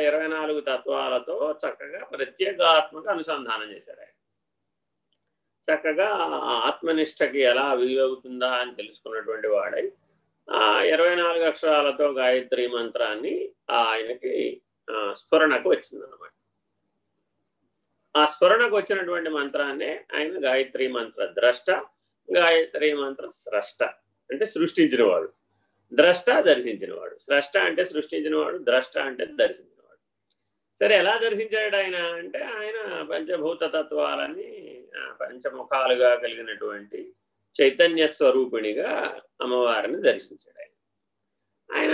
ఇరవై నాలుగు తత్వాలతో చక్కగా ప్రత్యేగాత్మక అనుసంధానం చేశారు ఆయన. చక్కగా ఆత్మనిష్టకి ఎలా వీలవుతుందా అని తెలుసుకున్నటువంటి వాడై ఆ ఇరవై నాలుగు అక్షరాలతో గాయత్రి మంత్రాన్ని ఆయనకి స్ఫురణకు వచ్చిందనమాట ఆ స్ఫురణకు వచ్చినటువంటి మంత్రాన్నే ఆయన గాయత్రి మంత్ర ద్రష్ట గాయత్రి మంత్ర స్రష్ట అంటే సృష్టించినవాడు. ద్రష్ట దర్శించినవాడు. స్రష్ట అంటే సృష్టించినవాడు ద్రష్ట అంటే దర్శించిన సరే ఎలా దర్శించాడు ఆయన? అంటే ఆయన పంచభూత తత్వాలని పంచముఖాలుగా కలిగినటువంటి చైతన్య స్వరూపిణిగా అమ్మవారిని దర్శించాడు ఆయన. ఆయన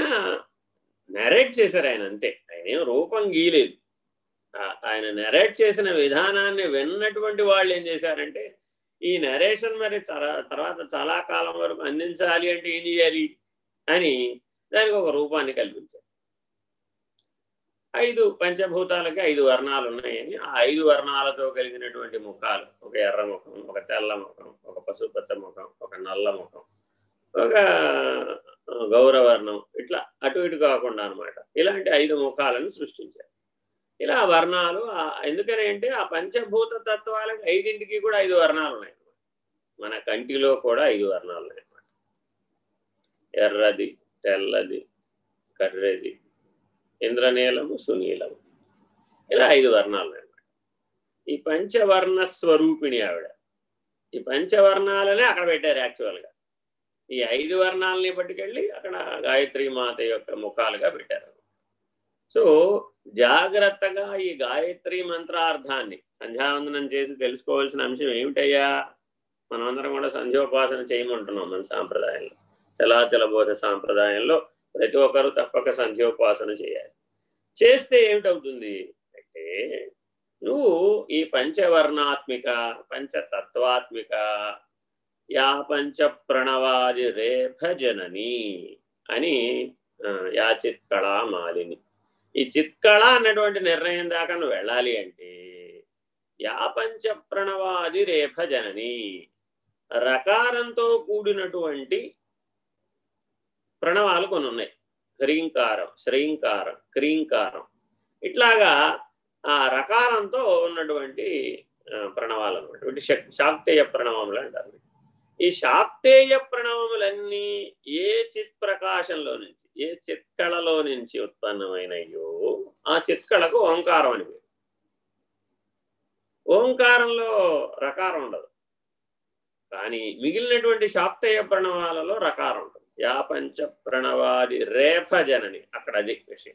నెరేట్ చేశారు ఆయన అంతే. ఆయన ఏం రూపం గీలేదు ఆయన నెరేట్ చేసిన విధానాన్ని విన్నటువంటి వాళ్ళు ఏం చేశారంటే ఈ నరేషన్ మరి తర్వాత చాలా కాలం వరకు అందించాలి అంటే ఏం చేయాలి అని దానికి ఒక రూపాన్ని కల్పించారు. ఐదు పంచభూతాలకి ఐదు వర్ణాలు ఉన్నాయని ఆ ఐదు వర్ణాలతో కలిగినటువంటి ముఖాలు ఒక ఎర్ర ముఖం ఒక తెల్ల ముఖం ఒక పశుపచ్చ ముఖం ఒక నల్ల ముఖం ఒక గౌరవర్ణం ఇట్లా అటు ఇటు కాకుండా అనమాట ఇలాంటి ఐదు ముఖాలను సృష్టించారు. ఇలా వర్ణాలు ఎందుకని అంటే ఆ పంచభూత తత్వాలకి ఐదింటికి కూడా ఐదు వర్ణాలు ఉన్నాయి మన కంటిలో కూడా ఐదు వర్ణాలు ఉన్నాయి ఎర్రది తెల్లది కర్రెది ఇంద్రనీలము సునీలము. ఇలా ఐదు వర్ణాలు అనమాట ఈ పంచవర్ణ స్వరూపిణి ఆవిడ. ఈ పంచవర్ణాలనే అక్కడ పెట్టారు యాక్చువల్గా ఈ ఐదు వర్ణాలని పట్టుకెళ్ళి అక్కడ గాయత్రి మాత యొక్క ముఖాలుగా పెట్టారు. సో జాగ్రత్తగా ఈ గాయత్రి మంత్రార్థాన్ని సంధ్యావందనం చేసి తెలుసుకోవాల్సిన అంశం ఏమిటయ్యా? మనమందరం కూడా సంధ్యోపాసన చేయమంటున్నాం మన సాంప్రదాయంలో. చలాచల బోధ సాంప్రదాయంలో ప్రతి ఒక్కరు తప్పక సంధ్యోపాసన చేయాలి. చేస్తే ఏమిటవుతుంది? అంటే నువ్వు ఈ పంచవర్ణాత్మిక పంచతత్వాత్మిక యా పంచ ప్రణవాది రేఫ జనని అని యా చిత్కళ మాలిని. ఈ చిత్కళ అన్నటువంటి నిర్ణయం దాకా నువ్వు వెళ్ళాలి అంటే యా పంచ ప్రణవాది రేఫ జనని రకారంతో కూడినటువంటి ప్రణవాలు కొన్ని ఉన్నాయి హ్రీంకారం శ్రీంకారం క్రీంకారం. ఇట్లాగా ఆ రకారంతో ఉన్నటువంటి ప్రణవాలు అనమాట శాక్తేయ ప్రణవములు అంటారు ఈ శాక్తేయ ప్రణవములన్నీ ఏ చిత్ ప్రకాశంలో నుంచి ఏ చిత్కళలో నుంచి ఉత్పన్నమైనయో ఆ చిత్కళకు ఓంకారం అని పేరు. ఓంకారంలో రకారం ఉండదు. కానీ మిగిలినటువంటి శాక్తేయ ప్రణవాలలో రకారం యాపంచ ప్రణవాది రేఫ జనని. అక్కడ అది విషయం.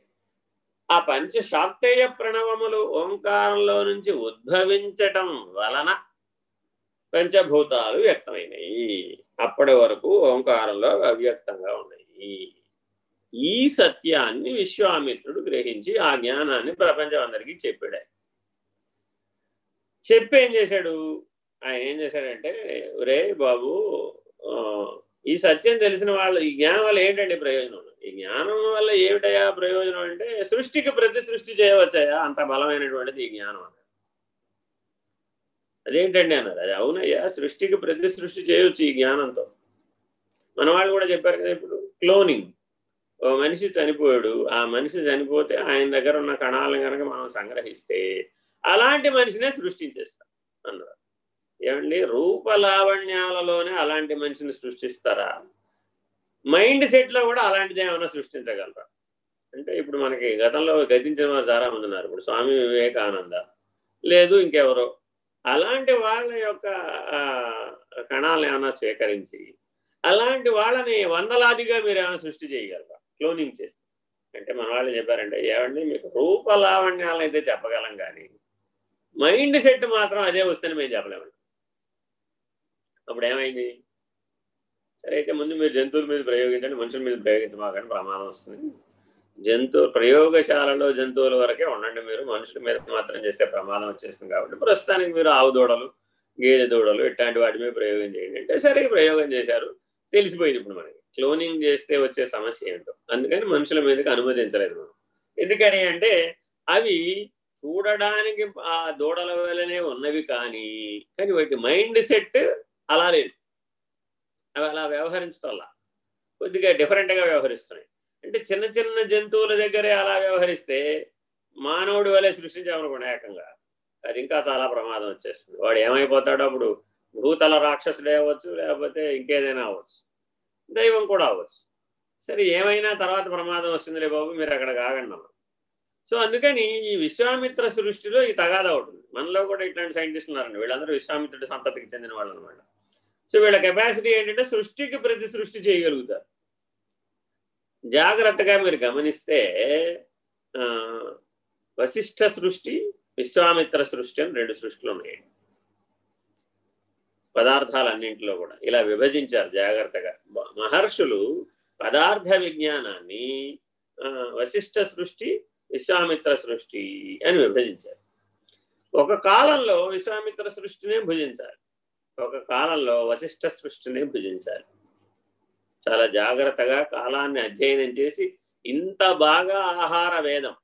ఆ పంచ శాక్తేయ ప్రణవములు ఓంకారంలో నుంచి ఉద్భవించటం వలన పంచభూతాలు వ్యక్తమైనవి అప్పటి వరకు ఓంకారంలో అవ్యక్తంగా ఉన్నాయి. ఈ సత్యాన్ని విశ్వామిత్రుడు గ్రహించి ఆ జ్ఞానాన్ని ప్రపంచం అందరికీ చెప్పాడు. చెప్పి ఏం చేశాడు? ఆయన ఏం చేశాడంటే రే బాబు ఈ సత్యం తెలిసిన వాళ్ళు ఈ జ్ఞానం వల్ల ఏంటండి ప్రయోజనం? ఈ జ్ఞానం వల్ల ఏమిటయా ప్రయోజనం అంటే సృష్టికి ప్రతి సృష్టి చేయవచ్చాయా అంత బలమైనటువంటిది ఈ జ్ఞానం అన్నారు అదేంటండి అన్నారు? అది అవునయ్యా సృష్టికి ప్రతి సృష్టి చేయవచ్చు ఈ జ్ఞానంతో. మన వాళ్ళు కూడా చెప్పారు కదా ఇప్పుడు క్లోనింగ్. ఓ మనిషి చనిపోయాడు ఆ మనిషి చనిపోతే ఆయన దగ్గర ఉన్న కణాలను కనుక మనం సంగ్రహిస్తే అలాంటి మనిషినే సృష్టించేస్తాం. ఏమండి? రూపలావణ్యాలలోనే అలాంటి మనిషిని సృష్టిస్తారా? మైండ్ సెట్లో కూడా అలాంటిది ఏమైనా సృష్టించగలరా? అంటే ఇప్పుడు మనకి గతంలో గతించిన వారు చాలా మంది ఉన్నారు ఇప్పుడు స్వామి వివేకానంద లేదు ఇంకెవరో. అలాంటి వాళ్ళ యొక్క కణాలను ఏమైనా స్వీకరించి అలాంటి వాళ్ళని వందలాదిగా మీరు ఏమైనా సృష్టి చేయగలరా? క్లోనింగ్ చేస్తే. అంటే మన వాళ్ళు చెప్పారంటే ఏమండి మీకు రూపలావణ్యాలను అయితే చెప్పగలం కానీ మైండ్ సెట్ మాత్రం అదే వస్తుందని మేము చెప్పలేమండి. అప్పుడు ఏమైంది సరే అయితే ముందు మీరు జంతువుల మీద ప్రయోగించండి మనుషుల మీద ప్రయోగించమాకని ప్రమాణం వస్తుంది. జంతువు ప్రయోగశాలలో జంతువుల వరకే ఉండండి మీరు మనుషుల మీద మాత్రం చేస్తే ప్రమాదం వచ్చేస్తుంది కాబట్టి ప్రస్తుతానికి మీరు ఆవు దూడలు గేదె దూడలు ఇట్లాంటి వాటి మీద ప్రయోగం చేయండి. అంటే సరే ప్రయోగం చేశారు తెలిసిపోయింది ఇప్పుడు మనకి. క్లోనింగ్ చేస్తే వచ్చే సమస్య ఏంటో. అందుకని మనుషుల మీదకి అనుమతించలేదు మనం. ఎందుకని అంటే అవి చూడడానికి ఆ దూడల వల్లనే ఉన్నవి కానీ కానీ వాటి మైండ్ సెట్ అలా లేదు అవి అలా వ్యవహరించడం వల్ల కొద్దిగా డిఫరెంట్గా వ్యవహరిస్తున్నాయి. అంటే చిన్న చిన్న జంతువుల దగ్గరే అలా వ్యవహరిస్తే మానవుడి వలె సృష్టించామనుకోండి ఏకంగా. అది ఇంకా చాలా ప్రమాదం వచ్చేస్తుంది. వాడు ఏమైపోతాడో అప్పుడు భూతల రాక్షసుడే అవ్వచ్చు లేకపోతే ఇంకేదైనా అవ్వచ్చు. దైవం కూడా అవ్వచ్చు. సరే ఏమైనా తర్వాత ప్రమాదం వస్తుందిలే బాబు మీరు అక్కడ కాగండి సో అందుకని ఈ విశ్వామిత్ర సృష్టిలో ఈ తగాదా ఉంటుంది మనలో కూడా ఇట్లాంటి సైంటిస్టులు ఉన్నారండి. వీళ్ళందరూ విశ్వామిత్రుడి సంతతికి చెందిన వాళ్ళు అనమాట సో వీళ్ళ కెపాసిటీ ఏంటంటే సృష్టికి ప్రతి సృష్టి చేయగలుగుతారు. జాగ్రత్తగా మీరు గమనిస్తే వశిష్ఠ సృష్టి విశ్వామిత్ర సృష్టి అని రెండు సృష్టిలు ఉన్నాయండి పదార్థాలన్నింటిలో కూడా. ఇలా విభజించారు జాగ్రత్తగా. మహర్షులు పదార్థ విజ్ఞానాన్ని వశిష్ఠ సృష్టి విశ్వామిత్ర సృష్టి అని విభజించారు. ఒక కాలంలో విశ్వామిత్ర సృష్టినే భుజించాలి ఒక కాలంలో వశిష్ఠ సృష్టిని భుజించాలి చాలా జాగ్రత్తగా కాలాన్ని అధ్యయనం చేసి ఇంత బాగా ఆహార వేదం